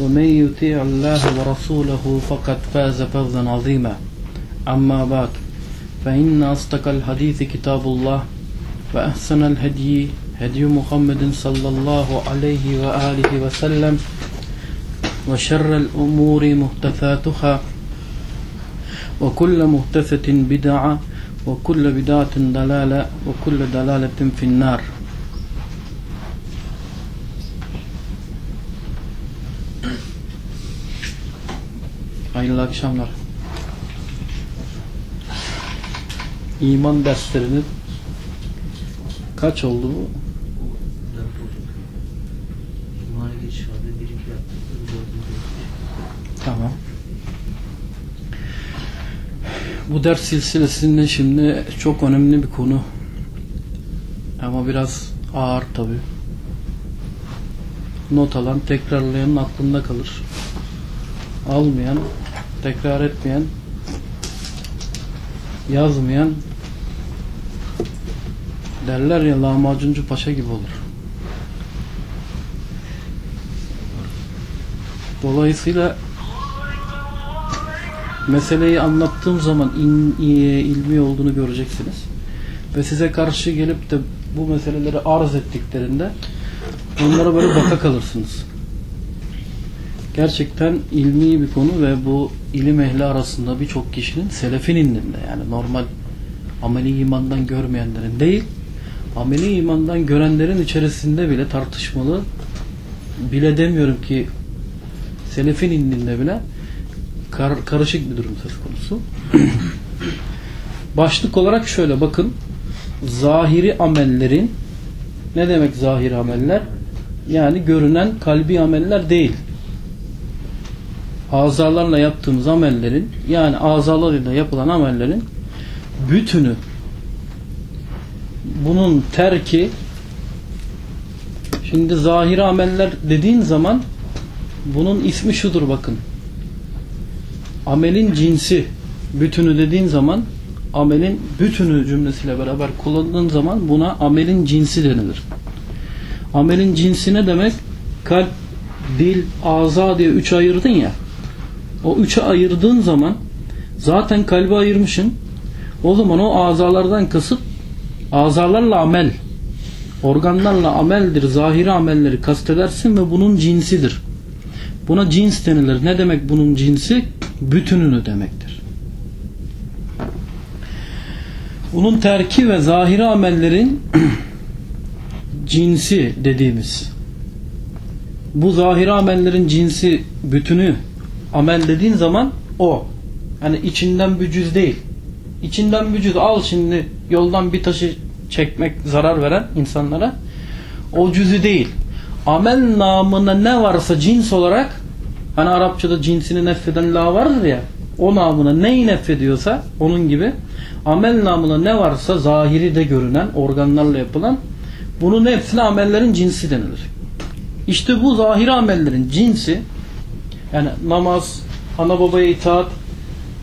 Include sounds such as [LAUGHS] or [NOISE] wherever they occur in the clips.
ومن يطيع الله ورسوله فقد فاز فوزا عظيما. أما بعد فإن أصدق الحديث كتاب الله وأحسن الهدي هدي محمد صلى الله عليه وآله وسلم وشر الأمور محدثاتها وكل محدثة بدعة وكل بدعة ضلالة وكل ضلالة في النار. Hayırlı akşamlar. İman derslerinin kaç oldu bu? Tamam. Bu ders silsilesinde şimdi çok önemli bir konu. Ama biraz ağır tabi. Not alan, tekrarlayanın aklında kalır. Almayan, tekrar etmeyen, yazmayan derler ya lahmacuncu paşa gibi olur. Dolayısıyla meseleyi anlattığım zaman in, ilmi olduğunu göreceksiniz. Ve size karşı gelip de bu meseleleri arz ettiklerinde onlara böyle baka kalırsınız. Gerçekten ilmi bir konu ve bu ilim ehli arasında birçok kişinin selefin indinde yani normal ameli imandan görmeyenlerin değil ameli imandan görenlerin içerisinde bile tartışmalı bile demiyorum ki selefin indinde bile kar- karışık bir durum söz konusu. [CLEARS THROAT] Başlık olarak şöyle bakın. Zahiri amellerin ne demek zahiri ameller? Yani görünen kalbi ameller değil. Azalarla yaptığımız amellerin yani azalarıyla yapılan amellerin bütünü bunun terki şimdi zahiri ameller dediğin zaman bunun ismi şudur bakın amelin cinsi bütünü dediğin zaman amelin bütünü cümlesiyle beraber kullanıldığın zaman buna amelin cinsi denilir. Amelin cinsi ne demek? Kalp, dil, ağza diye üç ayırdın ya. O üçe ayırdığın zaman zaten kalbi ayırmışsın. O zaman o azalardan kasıt azalarla amel organlarla ameldir. Zahiri amelleri kastedersin ve bunun cinsidir. Buna cins denilir. Ne demek bunun cinsi? Bütününü demektir. Bunun terki ve zahiri amellerin [CLEARS THROAT] cinsi dediğimiz bu zahiri amellerin cinsi bütünü amel dediğin zaman o. Yani içinden bir cüz değil. İçinden bir cüz al şimdi yoldan bir taşı çekmek zarar veren insanlara o cüzü değil. Amel namına ne varsa cins olarak hani Arapçada cinsini nefreden la vardır ya o namına neyi nefrediyorsa onun gibi amel namına ne varsa zahiri de görünen organlarla yapılan bunun hepsine amellerin cinsi denilir. İşte bu zahiri amellerin cinsi yani namaz, ana babaya itaat,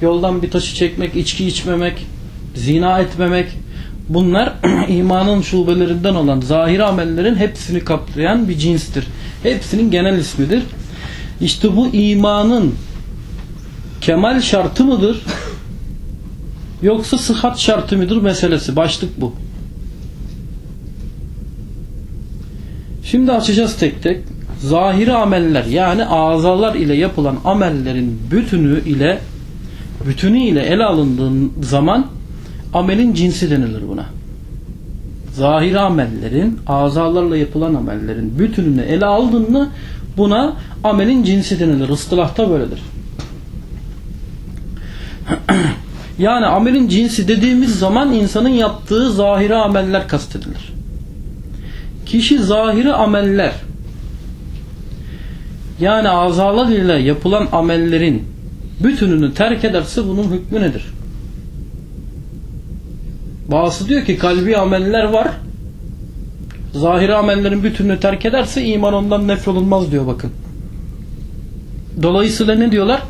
yoldan bir taşı çekmek, içki içmemek, zina etmemek bunlar [CLEARS THROAT] imanın şubelerinden olan zahiri amellerin hepsini kaplayan bir cinstir. Hepsinin genel ismidir. İşte bu imanın kemal şartı mıdır? Yoksa sıhhat şartı mıdır meselesi. Başlık bu. Şimdi açacağız tek tek. Zahiri ameller yani azalar ile yapılan amellerin bütünü ile bütünüyle ele alındığı zaman amelin cinsi denilir buna. Zahir amellerin, azalarla yapılan amellerin bütününü ele aldığında buna amelin cinsi denilir. Istılahta böyledir. [CLEARS THROAT] yani amelin cinsi dediğimiz zaman insanın yaptığı zahiri ameller kastedilir. Kişi zahiri ameller yani azalar ile yapılan amellerin bütününü terk ederse bunun hükmü nedir? Bazısı diyor ki kalbi ameller var. Zahiri amellerin bütününü terk ederse iman ondan nefrolunmaz diyor bakın. Dolayısıyla ne diyorlar?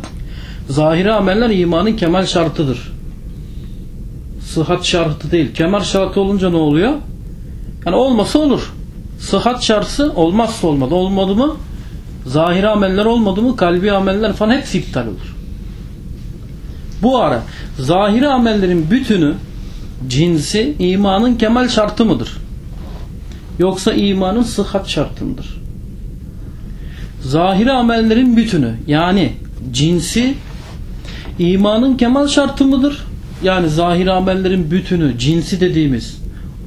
Zahiri ameller imanın kemal şartıdır. Sıhhat şartı değil. Kemal şartı olunca ne oluyor? Yani olmasa olur. Sıhhat şartı olmazsa olmadı. Olmadı mı? Zahiri ameller olmadı mı? Kalbi ameller falan hepsi iptal olur. Bu ara zahiri amellerin bütünü cinsi imanın kemal şartı mıdır? Yoksa imanın sıhhat şartı mıdır? Zahiri amellerin bütünü yani cinsi imanın kemal şartı mıdır? Yani zahiri amellerin bütünü cinsi dediğimiz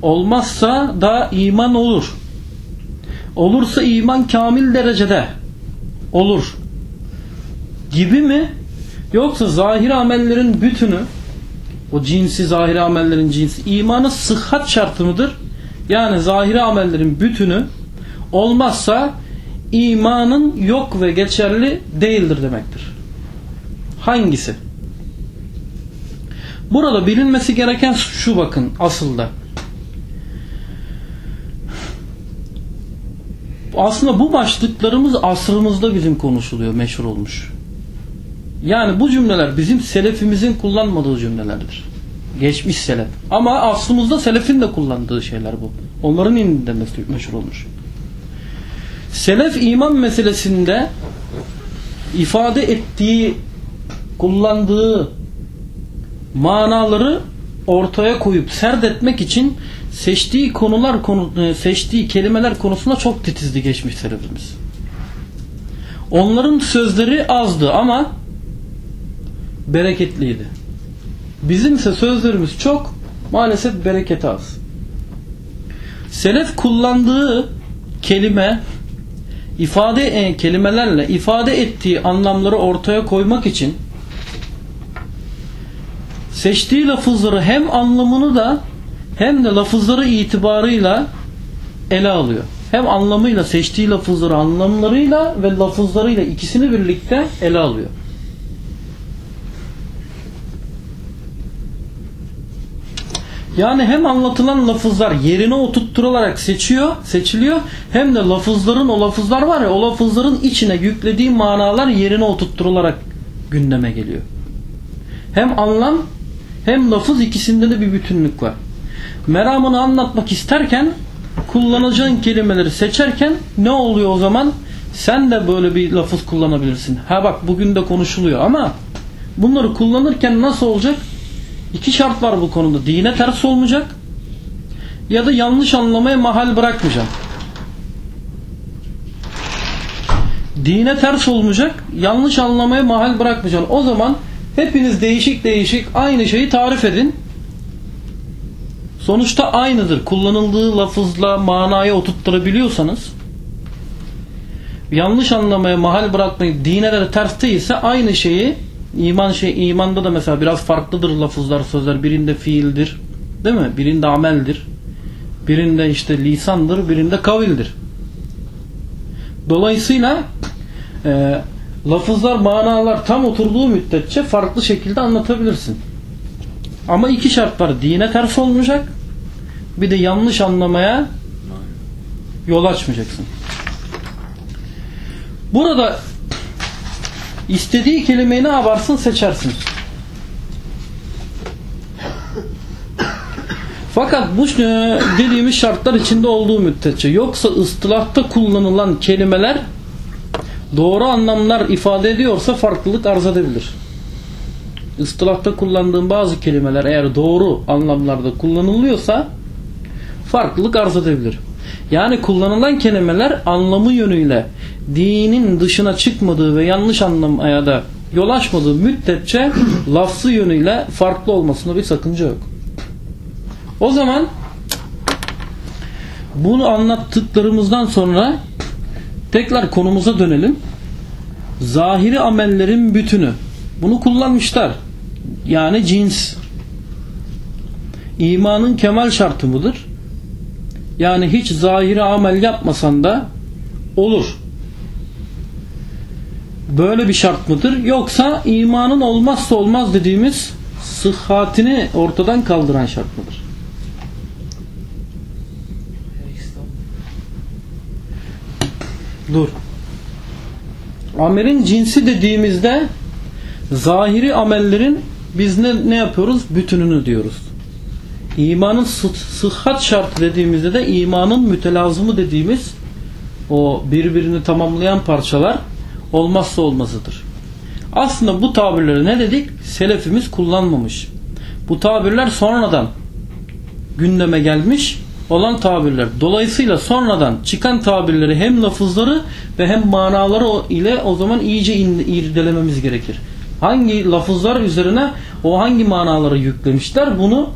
olmazsa da iman olur. Olursa iman kamil derecede olur gibi mi? Yoksa zahiri amellerin bütünü o cinsi zahiri amellerin cinsi imanı sıhhat şartı mıdır? Yani zahiri amellerin bütünü olmazsa imanın yok ve geçerli değildir demektir. Hangisi? Burada bilinmesi gereken şu bakın asılda. Aslında bu başlıklarımız asrımızda bizim konuşuluyor, meşhur olmuş. Yani bu cümleler bizim selefimizin kullanmadığı cümlelerdir. Geçmiş selef. Ama aslımızda selefin de kullandığı şeyler bu. Onların indinde meşhur olmuş. Selef iman meselesinde ifade ettiği, kullandığı manaları ortaya koyup serdetmek için seçtiği konular konu, seçtiği kelimeler konusunda çok titizdi geçmiş selefimiz. Onların sözleri azdı ama bereketliydi. Bizimse sözlerimiz çok, maalesef bereketi az. Selef kullandığı kelime, ifade e, kelimelerle ifade ettiği anlamları ortaya koymak için seçtiği lafızları hem anlamını da hem de lafızları itibarıyla ele alıyor. Hem anlamıyla seçtiği lafızları anlamlarıyla ve lafızlarıyla ikisini birlikte ele alıyor. Yani hem anlatılan lafızlar yerine oturtturarak seçiyor, seçiliyor hem de lafızların o lafızlar var ya o lafızların içine yüklediği manalar yerine oturtturarak gündeme geliyor. Hem anlam hem lafız ikisinde de bir bütünlük var. Meramını anlatmak isterken kullanacağın kelimeleri seçerken ne oluyor o zaman? Sen de böyle bir lafız kullanabilirsin. Ha bak bugün de konuşuluyor ama bunları kullanırken nasıl olacak? İki şart var bu konuda. Dine ters olmayacak ya da yanlış anlamaya mahal bırakmayacak. Dine ters olmayacak, yanlış anlamaya mahal bırakmayacak. O zaman hepiniz değişik değişik aynı şeyi tarif edin. Sonuçta aynıdır. Kullanıldığı lafızla manaya oturtturabiliyorsanız yanlış anlamaya mahal bırakmayıp dine de ters değilse aynı şeyi iman şey imanda da mesela biraz farklıdır lafızlar sözler. Birinde fiildir değil mi? Birinde ameldir. Birinde işte lisandır birinde kavildir. Dolayısıyla e, lafızlar manalar tam oturduğu müddetçe farklı şekilde anlatabilirsin. Ama iki şart var. Dine ters olmayacak bir de yanlış anlamaya yol açmayacaksın burada İstediği kelimeyi ne yaparsın seçersin. Fakat bu dediğimiz şartlar içinde olduğu müddetçe yoksa ıstılahta kullanılan kelimeler doğru anlamlar ifade ediyorsa farklılık arz edebilir. Istılahta kullandığım bazı kelimeler eğer doğru anlamlarda kullanılıyorsa farklılık arz edebilir. Yani kullanılan kelimeler anlamı yönüyle dinin dışına çıkmadığı ve yanlış anlamaya da yol açmadığı müddetçe [COUGHS] lafzı yönüyle farklı olmasında bir sakınca yok. O zaman bunu anlattıklarımızdan sonra tekrar konumuza dönelim. Zahiri amellerin bütünü. Bunu kullanmışlar. Yani cins. İmanın kemal şartı mıdır? Yani hiç zahiri amel yapmasan da olur. Böyle bir şart mıdır? Yoksa imanın olmazsa olmaz dediğimiz sıhhatini ortadan kaldıran şart mıdır? Dur. Amelin cinsi dediğimizde zahiri amellerin biz ne, ne yapıyoruz? Bütününü diyoruz. İmanın sı sıhhat şartı dediğimizde de imanın mütelazımı dediğimiz o birbirini tamamlayan parçalar olmazsa olmazıdır. Aslında bu tabirleri ne dedik? Selefimiz kullanmamış. Bu tabirler sonradan gündeme gelmiş olan tabirler. Dolayısıyla sonradan çıkan tabirleri hem lafızları ve hem manaları ile o zaman iyice irdelememiz gerekir. Hangi lafızlar üzerine o hangi manaları yüklemişler bunu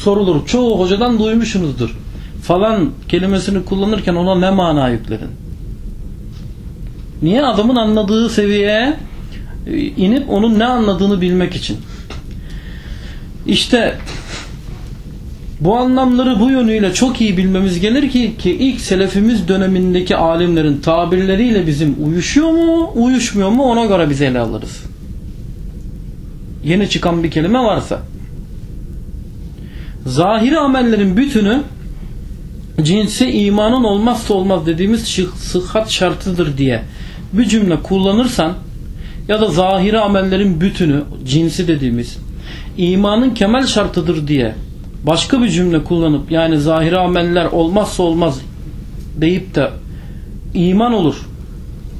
sorulur. Çoğu hocadan duymuşsunuzdur. Falan kelimesini kullanırken ona ne mana yükledin? Niye? Adamın anladığı seviyeye e, inip onun ne anladığını bilmek için. İşte bu anlamları bu yönüyle çok iyi bilmemiz gelir ki, ki ilk selefimiz dönemindeki alimlerin tabirleriyle bizim uyuşuyor mu, uyuşmuyor mu ona göre biz ele alırız. Yeni çıkan bir kelime varsa. Zahiri amellerin bütünü cinsi imanın olmazsa olmaz dediğimiz sıhhat şartıdır diye bir cümle kullanırsan ya da zahiri amellerin bütünü cinsi dediğimiz imanın kemal şartıdır diye başka bir cümle kullanıp yani zahiri ameller olmazsa olmaz deyip de iman olur.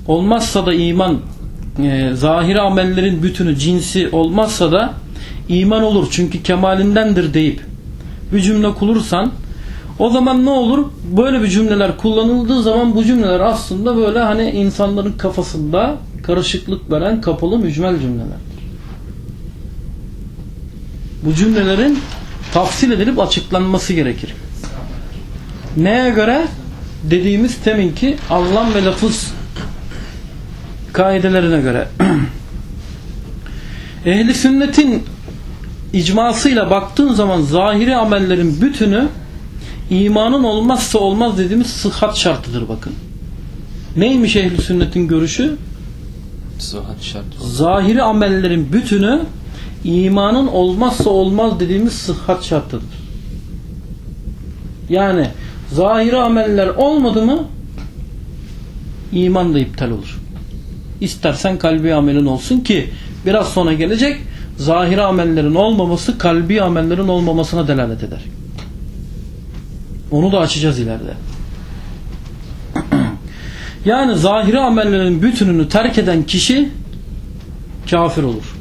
Olmazsa da iman e, zahiri amellerin bütünü cinsi olmazsa da iman olur. Çünkü kemalindendir deyip bir cümle kulursan o zaman ne olur? Böyle bir cümleler kullanıldığı zaman bu cümleler aslında böyle hani insanların kafasında karışıklık veren kapalı mücmel cümlelerdir. Bu cümlelerin tafsil edilip açıklanması gerekir. Neye göre? Dediğimiz teminki anlam ve lafız kaidelerine göre. [CLEARS THROAT] Ehli sünnetin icmasıyla baktığın zaman zahiri amellerin bütünü imanın olmazsa olmaz dediğimiz sıhhat şartıdır bakın. Neymiş ehli sünnetin görüşü? Sıhhat şartı. Zahiri amellerin bütünü imanın olmazsa olmaz dediğimiz sıhhat şartıdır. Yani zahiri ameller olmadı mı iman da iptal olur. İstersen kalbi amelin olsun ki biraz sonra gelecek zahiri amellerin olmaması kalbi amellerin olmamasına delalet eder. Onu da açacağız ileride. [CLEARS THROAT] yani zahiri amellerin bütününü terk eden kişi kafir olur.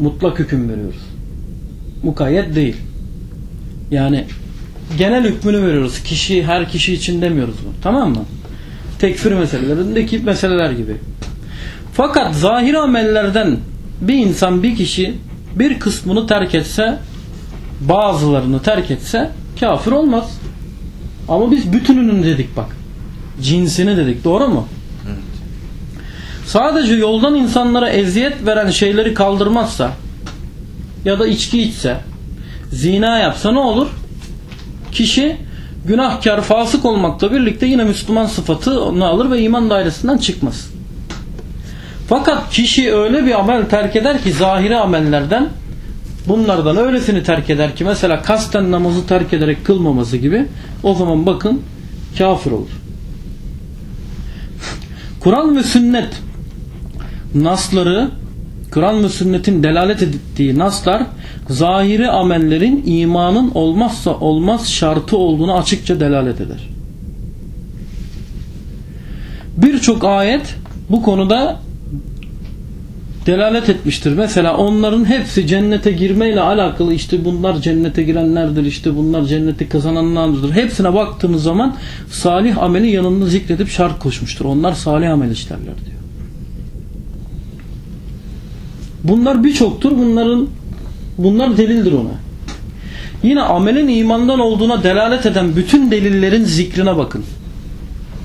Mutlak hüküm veriyoruz. Mukayyet değil. Yani genel hükmünü veriyoruz. Kişi her kişi için demiyoruz bu. Tamam mı? Tekfir meselelerindeki meseleler gibi. Fakat zahir amellerden bir insan bir kişi bir kısmını terk etse bazılarını terk etse kafir olmaz. Ama biz bütününü dedik bak. Cinsini dedik. Doğru mu? Evet. Sadece yoldan insanlara eziyet veren şeyleri kaldırmazsa ya da içki içse zina yapsa ne olur? Kişi günahkar, fasık olmakla birlikte yine Müslüman sıfatı onu alır ve iman dairesinden çıkmaz. Fakat kişi öyle bir amel terk eder ki zahiri amellerden bunlardan öylesini terk eder ki mesela kasten namazı terk ederek kılmaması gibi o zaman bakın kafir olur. [LAUGHS] Kur'an ve sünnet nasları Kur'an ve sünnetin delalet ettiği naslar zahiri amellerin imanın olmazsa olmaz şartı olduğunu açıkça delalet eder. Birçok ayet bu konuda delalet etmiştir. Mesela onların hepsi cennete girmeyle alakalı işte bunlar cennete girenlerdir, işte bunlar cenneti kazananlardır. Hepsine baktığımız zaman salih ameli yanında zikredip şart koşmuştur. Onlar salih amel işlerler diyor. Bunlar birçoktur. Bunların bunlar delildir ona. Yine amelin imandan olduğuna delalet eden bütün delillerin zikrine bakın.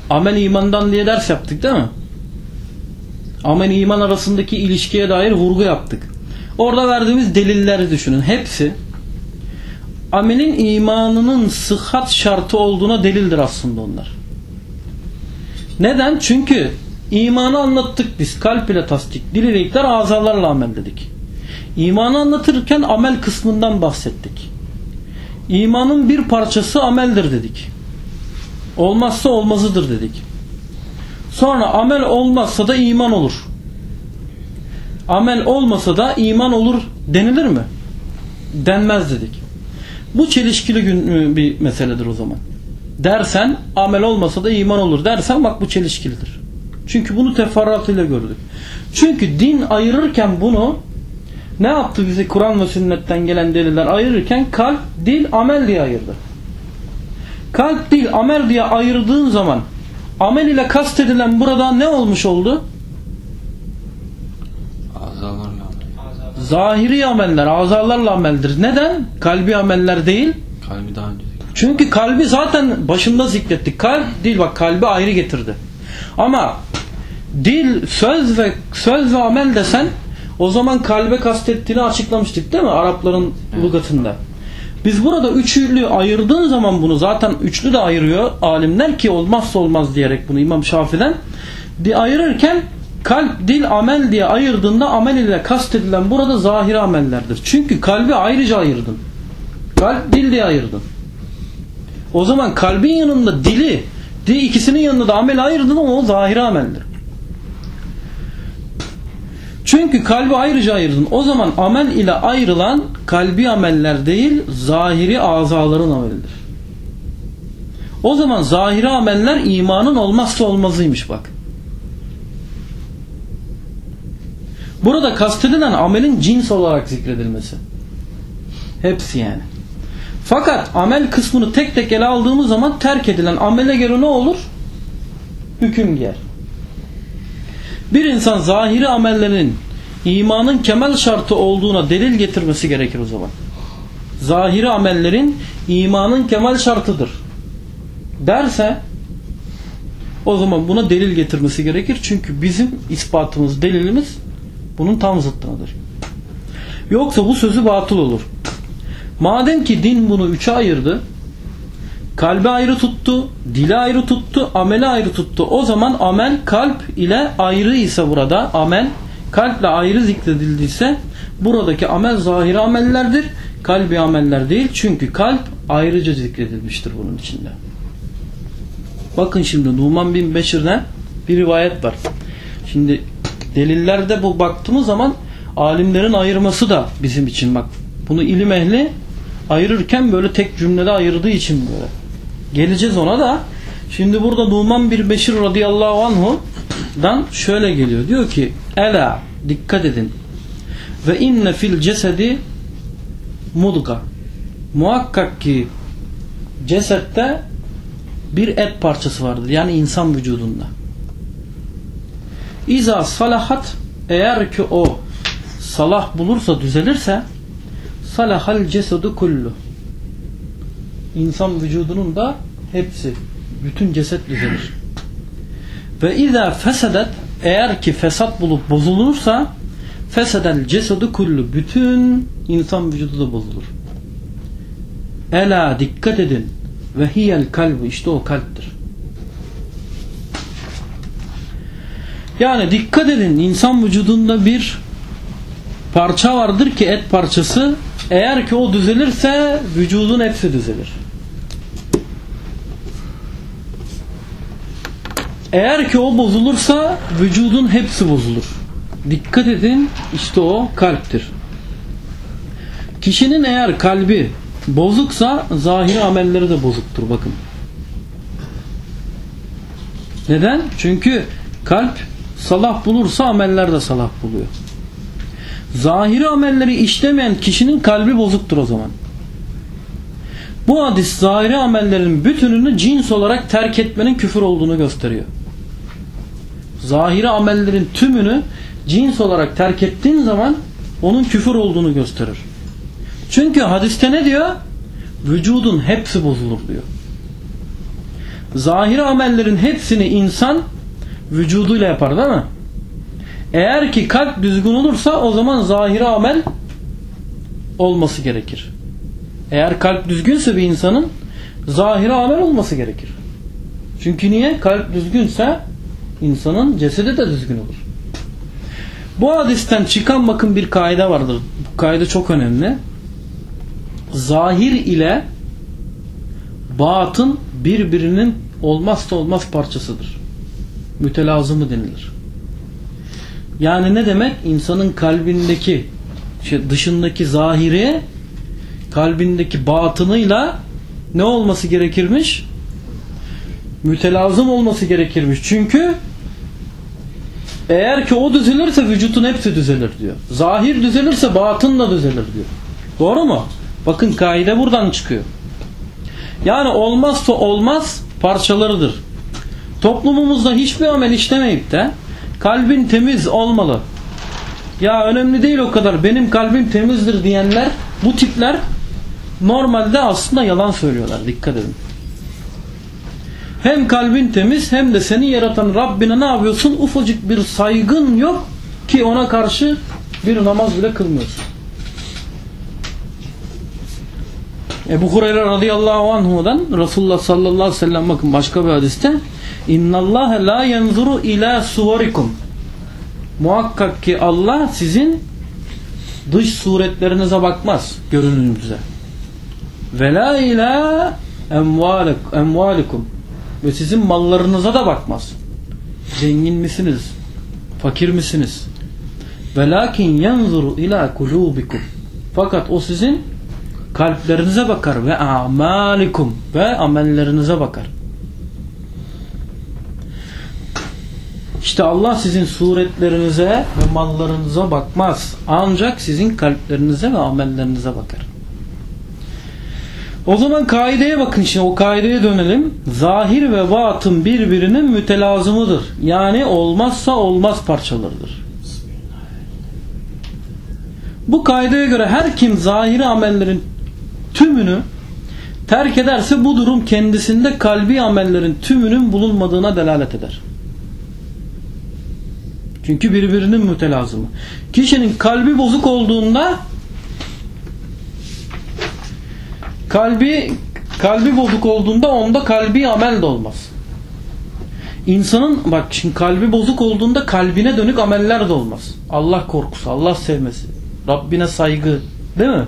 Amel imandan diye ders yaptık değil mi? Amel iman arasındaki ilişkiye dair vurgu yaptık. Orada verdiğimiz delilleri düşünün. Hepsi amelin imanının sıhhat şartı olduğuna delildir aslında onlar. Neden? Çünkü imanı anlattık biz. Kalp ile tasdik, dil ile ikrar, azalarla amel dedik. İmanı anlatırken amel kısmından bahsettik. İmanın bir parçası ameldir dedik. Olmazsa olmazıdır dedik. Sonra amel olmazsa da iman olur. Amel olmasa da iman olur denilir mi? Denmez dedik. Bu çelişkili gün, bir meseledir o zaman. Dersen amel olmasa da iman olur dersen bak bu çelişkilidir. Çünkü bunu teferruatıyla gördük. Çünkü din ayırırken bunu ne yaptı bize Kur'an ve sünnetten gelen deliller ayırırken kalp, dil, amel diye ayırdı. Kalp, dil, amel diye ayırdığın zaman amel ile kastedilen burada ne olmuş oldu? Azalarla amel. Zahiri ameller, azalarla ameldir. Neden? Kalbi ameller değil. Kalbi daha önce. Çünkü kalbi zaten başında zikrettik. Kalp, dil bak kalbi ayrı getirdi. Ama dil, söz ve söz ve amel desen o zaman kalbe kastettiğini açıklamıştık değil mi? Arapların lugatında. Biz burada üçlü ayırdığın zaman bunu zaten üçlü de ayırıyor alimler ki olmazsa olmaz diyerek bunu İmam Şafii'den bir ayırırken kalp, dil, amel diye ayırdığında amel ile kastedilen burada zahiri amellerdir. Çünkü kalbi ayrıca ayırdın. Kalp, dil diye ayırdın. O zaman kalbin yanında dili, dil ikisinin yanında da amel ayırdın o zahiri ameldir. Çünkü kalbi ayrıca ayırdın. O zaman amel ile ayrılan kalbi ameller değil, zahiri azaların amelidir. O zaman zahiri ameller imanın olmazsa olmazıymış bak. Burada kastedilen amelin cins olarak zikredilmesi. Hepsi yani. Fakat amel kısmını tek tek ele aldığımız zaman terk edilen amele göre ne olur? Hüküm giyer. Bir insan zahiri amellerin imanın kemal şartı olduğuna delil getirmesi gerekir o zaman. Zahiri amellerin imanın kemal şartıdır derse o zaman buna delil getirmesi gerekir. Çünkü bizim ispatımız, delilimiz bunun tam zıttınadır. Yoksa bu sözü batıl olur. Madem ki din bunu üçe ayırdı, kalbi ayrı tuttu, dili ayrı tuttu, ameli ayrı tuttu. O zaman amel kalp ile ayrı ise burada amel kalple ayrı zikredildiyse buradaki amel zahiri amellerdir. Kalbi ameller değil. Çünkü kalp ayrıca zikredilmiştir bunun içinde. Bakın şimdi Numan bin Beşir'den bir rivayet var. Şimdi delillerde bu baktığımız zaman alimlerin ayırması da bizim için bak. Bunu ilim ehli ayırırken böyle tek cümlede ayırdığı için böyle. Geleceğiz ona da. Şimdi burada Numan bir Beşir radıyallahu anhu'dan şöyle geliyor. Diyor ki Ela dikkat edin. Ve inne fil cesedi mudga. Muhakkak ki cesette bir et parçası vardır. Yani insan vücudunda. İza salahat eğer ki o salah bulursa düzelirse salahal cesedu kullu. İnsan vücudunun da hepsi bütün ceset düzelir. Ve izâ fesedet eğer ki fesat bulup bozulursa fesedel cesedu kullu bütün insan vücudu da bozulur. Ela dikkat edin ve hiyel kalbu işte o kalptir. Yani dikkat edin insan vücudunda bir parça vardır ki et parçası eğer ki o düzelirse vücudun hepsi düzelir. Eğer ki o bozulursa vücudun hepsi bozulur. Dikkat edin işte o kalptir. Kişinin eğer kalbi bozuksa zahiri amelleri de bozuktur bakın. Neden? Çünkü kalp salah bulursa ameller de salah buluyor. Zahiri amelleri işlemeyen kişinin kalbi bozuktur o zaman. Bu hadis zahiri amellerin bütününü cins olarak terk etmenin küfür olduğunu gösteriyor. Zahiri amellerin tümünü cins olarak terk ettiğin zaman onun küfür olduğunu gösterir. Çünkü hadiste ne diyor? Vücudun hepsi bozulur diyor. Zahiri amellerin hepsini insan vücuduyla yapar değil mi? Eğer ki kalp düzgün olursa o zaman zahiri amel olması gerekir. Eğer kalp düzgünse bir insanın zahiri amel olması gerekir. Çünkü niye? Kalp düzgünse insanın cesedi de düzgün olur. Bu hadisten çıkan bakın bir kaide vardır. Bu kaide çok önemli. Zahir ile batın birbirinin olmazsa olmaz parçasıdır. Mütelazımı denilir. Yani ne demek? İnsanın kalbindeki şey, dışındaki zahiri kalbindeki batınıyla ne olması gerekirmiş? Mütelazım olması gerekirmiş. Çünkü eğer ki o düzelirse vücutun hepsi düzelir diyor. Zahir düzelirse batın da düzelir diyor. Doğru mu? Bakın kaide buradan çıkıyor. Yani olmazsa olmaz parçalarıdır. Toplumumuzda hiçbir amel işlemeyip de kalbin temiz olmalı. Ya önemli değil o kadar benim kalbim temizdir diyenler bu tipler normalde aslında yalan söylüyorlar. Dikkat edin. Hem kalbin temiz hem de seni yaratan Rabbine ne yapıyorsun? Ufacık bir saygın yok ki ona karşı bir namaz bile kılmıyorsun. Ebu Hureyre radıyallahu anhu'dan Resulullah sallallahu aleyhi ve sellem bakın başka bir hadiste İnnallâhe la yenzuru ila suvarikum Muhakkak ki Allah sizin dış suretlerinize bakmaz. Ve la ila emvalikum ve sizin mallarınıza da bakmaz. Zengin misiniz? Fakir misiniz? Velakin yanzuru ila kulubikum. Fakat o sizin kalplerinize bakar ve amalikum ve amellerinize bakar. İşte Allah sizin suretlerinize ve mallarınıza bakmaz. Ancak sizin kalplerinize ve amellerinize bakar. O zaman kaideye bakın şimdi o kaideye dönelim. Zahir ve batın birbirinin mütelazımıdır. Yani olmazsa olmaz parçalarıdır. Bu kaideye göre her kim zahiri amellerin tümünü terk ederse bu durum kendisinde kalbi amellerin tümünün bulunmadığına delalet eder. Çünkü birbirinin mütelazımı. Kişinin kalbi bozuk olduğunda kalbi kalbi bozuk olduğunda onda kalbi amel de olmaz. İnsanın bak şimdi kalbi bozuk olduğunda kalbine dönük ameller de olmaz. Allah korkusu, Allah sevmesi, Rabbine saygı, değil mi?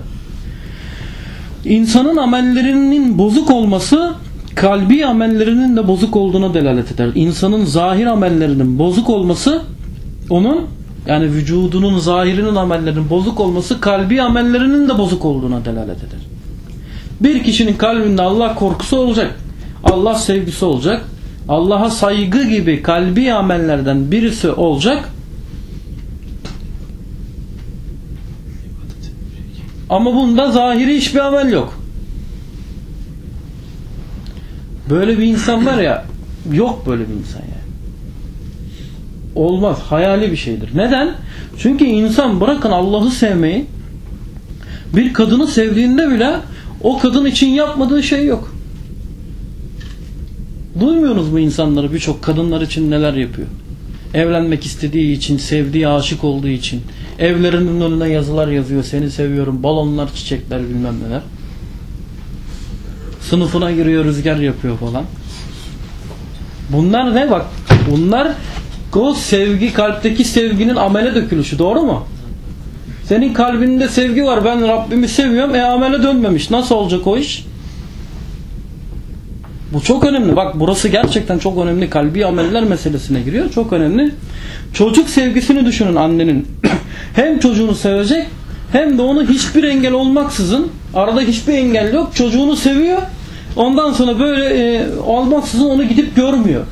İnsanın amellerinin bozuk olması kalbi amellerinin de bozuk olduğuna delalet eder. İnsanın zahir amellerinin bozuk olması onun yani vücudunun zahirinin amellerinin bozuk olması kalbi amellerinin de bozuk olduğuna delalet eder. Bir kişinin kalbinde Allah korkusu olacak. Allah sevgisi olacak. Allah'a saygı gibi kalbi amellerden birisi olacak. Ama bunda zahiri hiçbir amel yok. Böyle bir insan var ya yok böyle bir insan ya. Olmaz. Hayali bir şeydir. Neden? Çünkü insan bırakın Allah'ı sevmeyi bir kadını sevdiğinde bile o kadın için yapmadığı şey yok. Duymuyorsunuz mu insanları birçok kadınlar için neler yapıyor? Evlenmek istediği için, sevdiği, aşık olduğu için. Evlerinin önüne yazılar yazıyor. Seni seviyorum. Balonlar, çiçekler bilmem neler. Sınıfına giriyor, rüzgar yapıyor falan. Bunlar ne bak? Bunlar o sevgi, kalpteki sevginin amele dökülüşü. Doğru mu? Senin kalbinde sevgi var. Ben Rabbimi seviyorum. E amele dönmemiş. Nasıl olacak o iş? Bu çok önemli. Bak burası gerçekten çok önemli. Kalbi ameller meselesine giriyor. Çok önemli. Çocuk sevgisini düşünün annenin. [CLEARS THROAT] hem çocuğunu sevecek hem de onu hiçbir engel olmaksızın arada hiçbir engel yok. Çocuğunu seviyor. Ondan sonra böyle e, olmaksızın onu gidip görmüyor.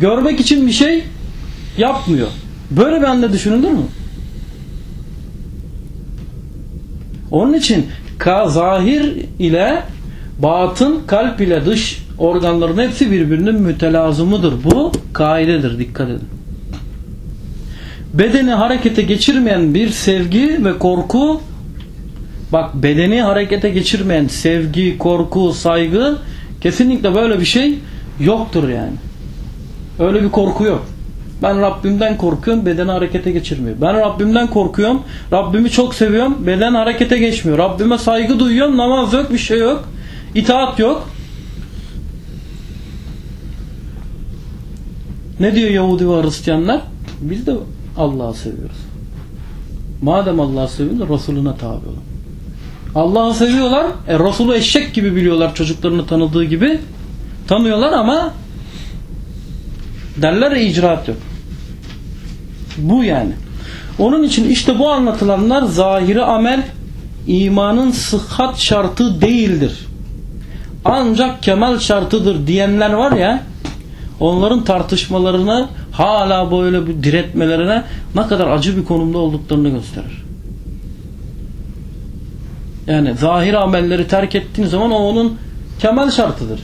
Görmek için bir şey yapmıyor. Böyle anne düşünülür mü? Onun için ka zahir ile batın kalp ile dış organların hepsi birbirinin mütelazımıdır. Bu kaidedir. Dikkat edin. bedeni harekete geçirmeyen bir sevgi ve korku bak bedeni harekete geçirmeyen sevgi, korku, saygı kesinlikle böyle bir şey yoktur yani. Öyle bir korku yok. Ben Rabbimden korkuyorum, bedeni harekete geçirmiyor. Ben Rabbimden korkuyorum, Rabbimi çok seviyorum, beden harekete geçmiyor. Rabbime saygı duyuyorum, namaz yok, bir şey yok. İtaat yok. Ne diyor Yahudi ve Hristiyanlar? Biz de Allah'ı seviyoruz. Madem Allah'ı seviyorlar, Resulüne tabi olun. Allah'ı seviyorlar, e, Resulü eşek gibi biliyorlar çocuklarını tanıdığı gibi. Tanıyorlar ama derler ya icraat yok. Bu yani. Onun için işte bu anlatılanlar zahiri amel imanın sıhhat şartı değildir. Ancak kemal şartıdır diyenler var ya onların tartışmalarını hala böyle bir diretmelerine ne kadar acı bir konumda olduklarını gösterir. Yani zahir amelleri terk ettiğin zaman o onun kemal şartıdır.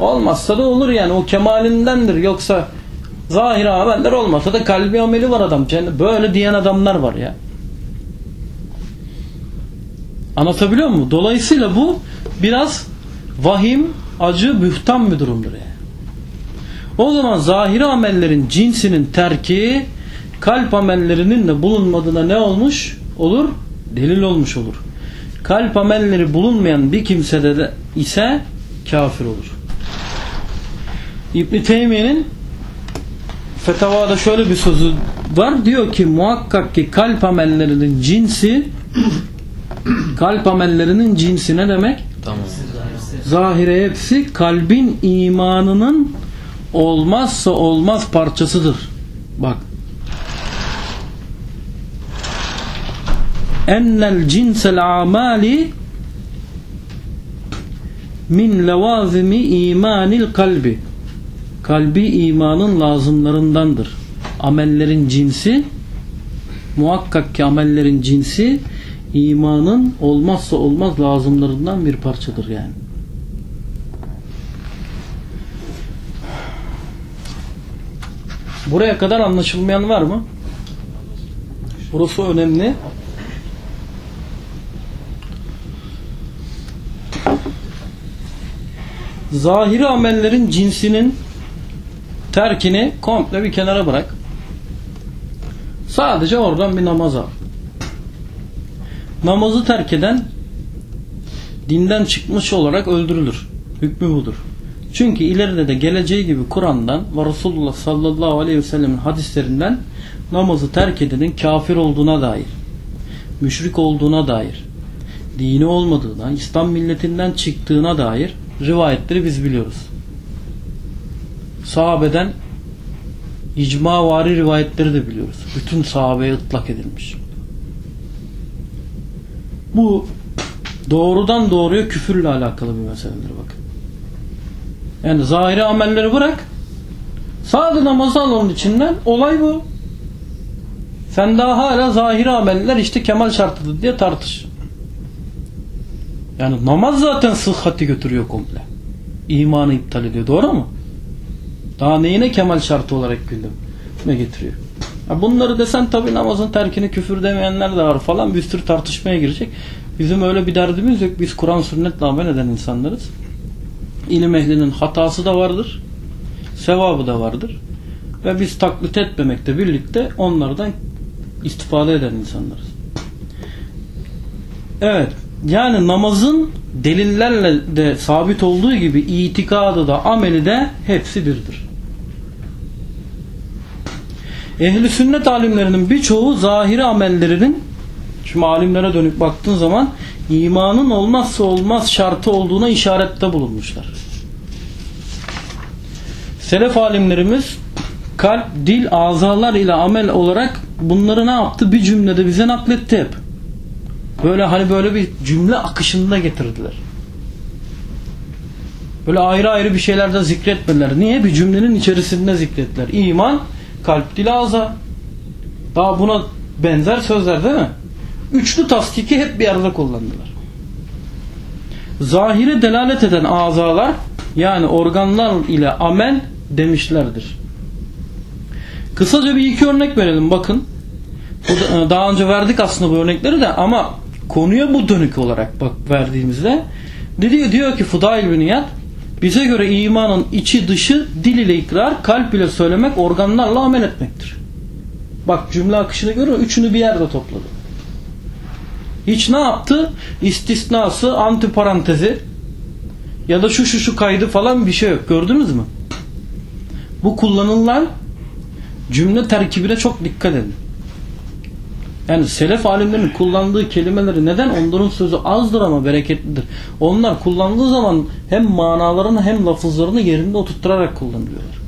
Olmazsa da olur yani o kemalindendir. Yoksa zahir ameller olmasa da kalbi ameli var adam. Böyle diyen adamlar var ya. Anlatabiliyor muyum? Dolayısıyla bu biraz vahim, acı, bühtan bir durumdur yani. O zaman zahiri amellerin cinsinin terki kalp amellerinin de bulunmadığına ne olmuş olur? Delil olmuş olur. Kalp amelleri bulunmayan bir kimsede de ise kafir olur. İbn Teymiye'nin fetavada şöyle bir sözü var. Diyor ki muhakkak ki kalp amellerinin cinsi kalp amellerinin cinsi ne demek? Tamam. Zahire hepsi kalbin imanının olmazsa olmaz parçasıdır. Bak. Ennel cinsel amali min levazimi imanil kalbi. Kalbi imanın lazımlarındandır. Amellerin cinsi muhakkak ki amellerin cinsi imanın olmazsa olmaz lazımlarından bir parçadır yani. Buraya kadar anlaşılmayan var mı? Burası önemli. Zahiri amellerin cinsinin terkini komple bir kenara bırak. Sadece oradan bir namaz al. Namazı terk eden dinden çıkmış olarak öldürülür. Hükmü budur. Çünkü ileride de geleceği gibi Kur'an'dan ve Resulullah sallallahu aleyhi ve sellemin hadislerinden namazı terk edenin kafir olduğuna dair, müşrik olduğuna dair, dini olmadığına, İslam milletinden çıktığına dair rivayetleri biz biliyoruz. Sahabeden icma vari rivayetleri de biliyoruz. Bütün sahabeye ıtlak edilmiş. Bu doğrudan doğruya küfürle alakalı bir meseledir bakın. Yani zahiri amelleri bırak. Sadece namazı al onun içinden. Olay bu. Sen daha hala zahiri ameller işte kemal şartıdır diye tartış. Yani namaz zaten sıhhati götürüyor komple. İmanı iptal ediyor. Doğru mu? Daha neyine kemal şartı olarak gündeme getiriyor. Bunları desen tabi namazın terkini küfür demeyenler de var falan bir sürü tartışmaya girecek. Bizim öyle bir derdimiz yok. Biz Kur'an sünnetle amel eden insanlarız. İlim ehlinin hatası da vardır. Sevabı da vardır. Ve biz taklit etmemekle birlikte onlardan istifade eden insanlarız. Evet. Yani namazın delillerle de sabit olduğu gibi itikadı da ameli de hepsi birdir. Ehli sünnet alimlerinin birçoğu zahiri amellerinin şimdi alimlere dönüp baktığın zaman imanın olmazsa olmaz şartı olduğuna işarette bulunmuşlar. Selef alimlerimiz kalp, dil, azalar ile amel olarak bunları ne yaptı? Bir cümlede bize nakletti hep. Böyle hani böyle bir cümle akışında getirdiler. Böyle ayrı ayrı bir şeyler de zikretmediler. Niye? Bir cümlenin içerisinde zikrettiler. İman, kalp, dil, ağza. Daha buna benzer sözler değil mi? Üçlü tasdiki hep bir arada kullandılar. Zahire delalet eden azalar yani organlar ile amel demişlerdir. Kısaca bir iki örnek verelim bakın. Da- daha önce verdik aslında bu örnekleri de ama konuya bu dönük olarak bak verdiğimizde diyor, diyor ki Fudail bin İyad bize göre imanın içi dışı dil ile ikrar, kalp ile söylemek, organlarla amel etmektir. Bak cümle akışını görüyor üçünü bir yerde topladı. Hiç ne yaptı? İstisnası, antiparantezi ya da şu şu şu kaydı falan bir şey yok. Gördünüz mü? Bu kullanılan cümle terkibine çok dikkat edin. Yani selef alimlerinin kullandığı kelimeleri neden? Onların sözü azdır ama bereketlidir. Onlar kullandığı zaman hem manalarını hem lafızlarını yerinde oturtturarak kullanıyorlar.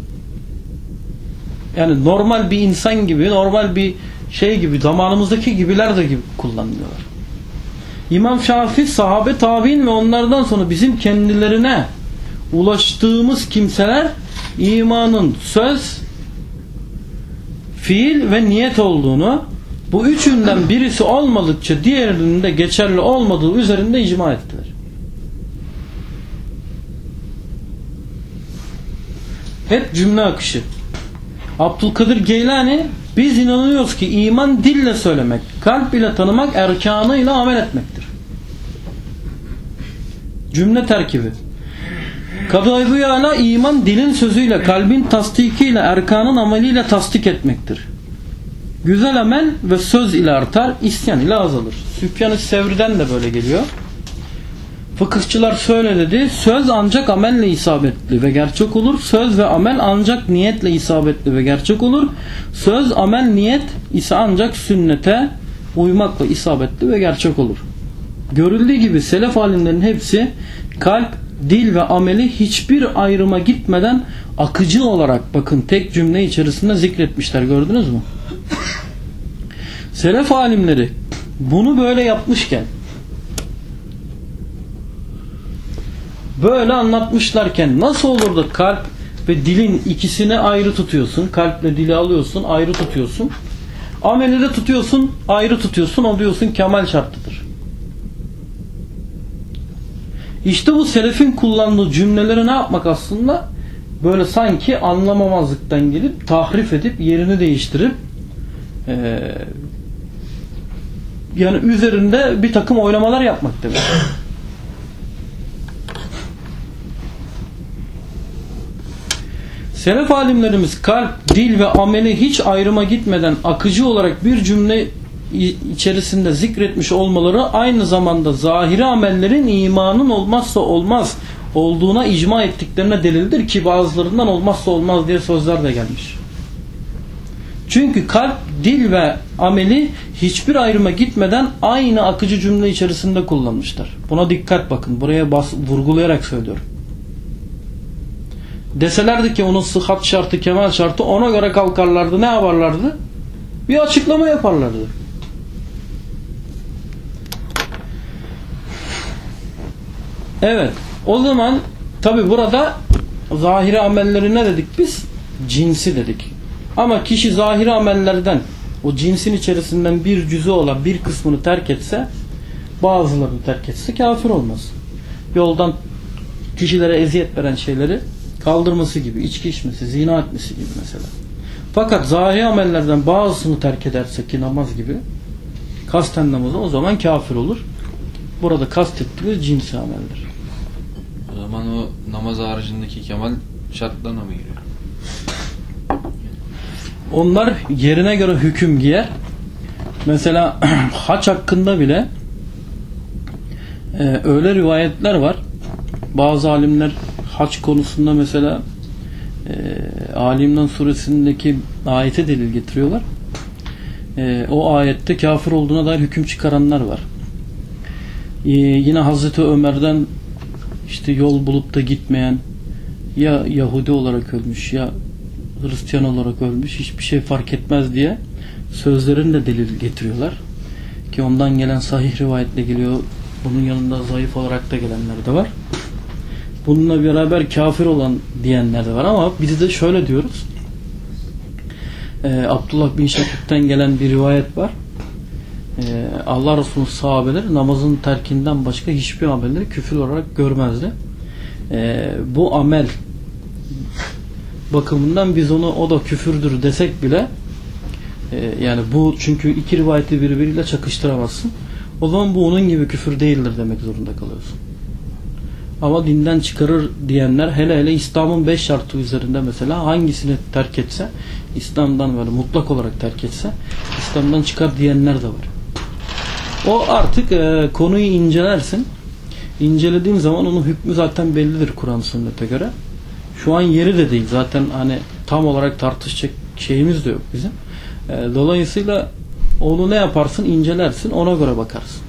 Yani normal bir insan gibi, normal bir şey gibi, zamanımızdaki gibiler de gibi kullanıyorlar. İmam Şafii sahabe tabi'in ve onlardan sonra bizim kendilerine ulaştığımız kimseler imanın söz, fiil ve niyet olduğunu bu üçünden birisi olmadıkça diğerinin de geçerli olmadığı üzerinde icma ettiler. Hep cümle akışı. Abdülkadir Geylani biz inanıyoruz ki iman dille söylemek, kalp ile tanımak, erkanıyla amel etmektir. Cümle terkibi. Kadı Ebu iman dilin sözüyle, kalbin tasdikiyle, erkanın ameliyle tasdik etmektir. Güzel amel ve söz ile artar, isyan ile azalır. Süfyan-ı Sevri'den de böyle geliyor. Fıkıhçılar şöyle dedi. Söz ancak amelle isabetli ve gerçek olur. Söz ve amel ancak niyetle isabetli ve gerçek olur. Söz, amel, niyet ise ancak sünnete uymakla isabetli ve gerçek olur. Görüldüğü gibi selef alimlerin hepsi kalp, dil ve ameli hiçbir ayrıma gitmeden akıcı olarak bakın tek cümle içerisinde zikretmişler. Gördünüz mü? Selef alimleri bunu böyle yapmışken böyle anlatmışlarken nasıl olur da kalp ve dilin ikisini ayrı tutuyorsun. Kalple dili alıyorsun, ayrı tutuyorsun. Ameli de tutuyorsun, ayrı tutuyorsun. O diyorsun kemal şartıdır. İşte bu selefin kullandığı cümleleri ne yapmak aslında? Böyle sanki anlamamazlıktan gelip tahrif edip yerini değiştirip ee, yani üzerinde bir takım oynamalar yapmak demek. Selef alimlerimiz kalp, dil ve ameli hiç ayrıma gitmeden akıcı olarak bir cümle içerisinde zikretmiş olmaları aynı zamanda zahiri amellerin imanın olmazsa olmaz olduğuna icma ettiklerine delildir ki bazılarından olmazsa olmaz diye sözler de gelmiş. Çünkü kalp, dil ve ameli hiçbir ayrıma gitmeden aynı akıcı cümle içerisinde kullanmışlar. Buna dikkat bakın. Buraya bas, vurgulayarak söylüyorum. Deselerdi ki onun sıhhat şartı, kemal şartı ona göre kalkarlardı. Ne yaparlardı? Bir açıklama yaparlardı. Evet. O zaman tabi burada zahiri amelleri ne dedik biz? Cinsi dedik. Ama kişi zahiri amellerden o cinsin içerisinden bir cüzü olan bir kısmını terk etse bazılarını terk etse kafir olmaz. Yoldan kişilere eziyet veren şeyleri kaldırması gibi, içki içmesi, zina etmesi gibi mesela. Fakat zahiri amellerden bazısını terk ederse ki namaz gibi kasten namazı o zaman kafir olur. Burada kastettiğimiz cinsi ameller. O zaman o namaz haricindeki kemal şartlarına mı giriyor? Onlar yerine göre hüküm giyer. Mesela [CLEARS THROAT] haç hakkında bile e, öyle rivayetler var. Bazı alimler haç konusunda mesela e, Alimran suresindeki ayete delil getiriyorlar. E, o ayette kafir olduğuna dair hüküm çıkaranlar var. E, yine Hazreti Ömer'den işte yol bulup da gitmeyen ya Yahudi olarak ölmüş ya Hristiyan olarak ölmüş hiçbir şey fark etmez diye sözlerini de delil getiriyorlar. Ki ondan gelen sahih rivayetle geliyor. Bunun yanında zayıf olarak da gelenler de var. Bununla beraber kafir olan diyenler de var ama biz de şöyle diyoruz. Ee, Abdullah bin Şakir'den gelen bir rivayet var. Ee, Allah Resulü sahabeler namazın terkinden başka hiçbir amelleri küfür olarak görmezdi. Ee, bu amel bakımından biz onu o da küfürdür desek bile E, yani bu çünkü iki rivayeti birbiriyle çakıştıramazsın. O zaman bu onun gibi küfür değildir demek zorunda kalıyorsun. Ama dinden çıkarır diyenler hele hele İslam'ın beş şartı üzerinde mesela hangisini terk etse İslam'dan böyle mutlak olarak terk etse İslam'dan çıkar diyenler de var. O artık e, konuyu incelersin. İncelediğin zaman onun hükmü zaten bellidir Kur'an sünnete göre. Şu an yeri de değil. Zaten hani tam olarak tartışacak şeyimiz de yok bizim. E, dolayısıyla onu ne yaparsın? incelersin. Ona göre bakarsın.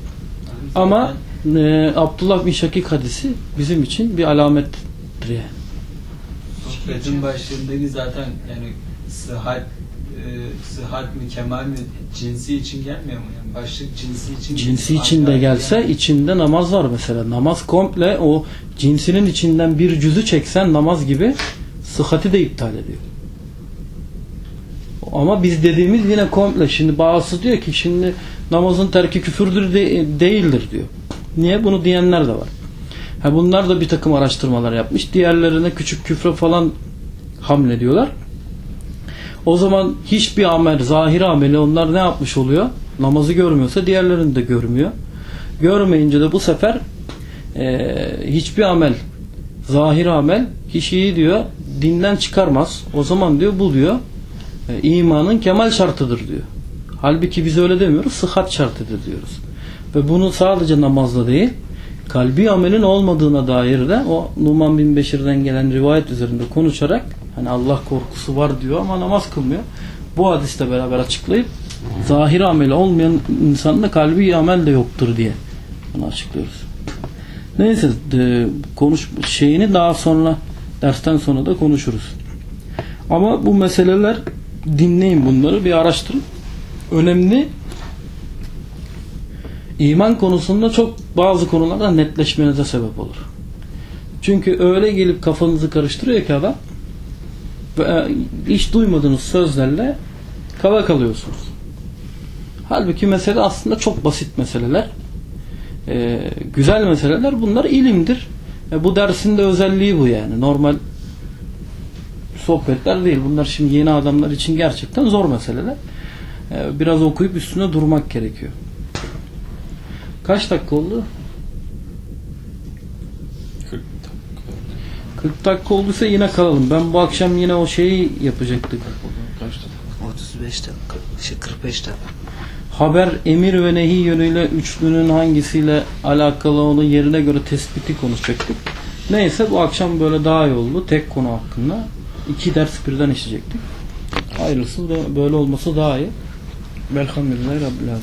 Ama e, Abdullah bin Şakik hadisi bizim için bir alamettir yani. Sohbetin başlığındaki zaten yani sıhhat sıhhat mi kemal mi cinsi için gelmiyor mu yani başlık cinsi için Cinsi için de gelse içinde namaz var mesela. Namaz komple o cinsinin içinden bir cüzü çeksen namaz gibi sıhhati de iptal ediyor. Ama biz dediğimiz yine komple. Şimdi bazısı diyor ki şimdi namazın terki küfürdür de- değildir diyor. Niye? Bunu diyenler de var. Ha bunlar da bir takım araştırmalar yapmış. Diğerlerine küçük küfre falan hamlediyorlar. O zaman hiçbir amel, zahir ameli onlar ne yapmış oluyor? Namazı görmüyorsa diğerlerini de görmüyor. Görmeyince de bu sefer eee, hiçbir amel, zahir amel kişiyi diyor dinden çıkarmaz. O zaman diyor bu diyor e, imanın kemal şartıdır diyor. Halbuki biz öyle demiyoruz. Sıhhat şartıdır diyoruz. Ve bunu sadece namazla değil kalbi amelin olmadığına dair de o Numan bin Beşir'den gelen rivayet üzerinde konuşarak hani Allah korkusu var diyor ama namaz kılmıyor. Bu hadisle beraber açıklayıp zahir ameli olmayan insanın da kalbi amel de yoktur diye bunu açıklıyoruz. Neyse e, konuş şeyini daha sonra dersten sonra da konuşuruz. Ama bu meseleler dinleyin bunları bir araştırın. Önemli iman konusunda çok bazı konularda netleşmenize sebep olur. Çünkü öyle gelip kafanızı karıştırıyor ki adam hiç duymadığınız sözlerle kala kalıyorsunuz. Halbuki mesele aslında çok basit meseleler. Ee, güzel meseleler. Bunlar ilimdir. E, bu dersin de özelliği bu yani. Normal sohbetler değil. Bunlar şimdi yeni adamlar için gerçekten zor meseleler. Ee, biraz okuyup üstüne durmak gerekiyor. Kaç dakika oldu? 40 dakika olduysa yine kalalım. Ben bu akşam yine o şeyi yapacaktık. Kaç dakika? 35 dakika. Şey 45 dakika. Haber, emir ve nehi yönüyle üçlünün hangisiyle alakalı onu yerine göre tespiti konuşacaktık. Neyse bu akşam böyle daha iyi oldu. Tek konu hakkında. iki ders birden işleyecektik. Hayırlısı da böyle olması daha iyi. Velhamdülillahi Rabbil Alemin.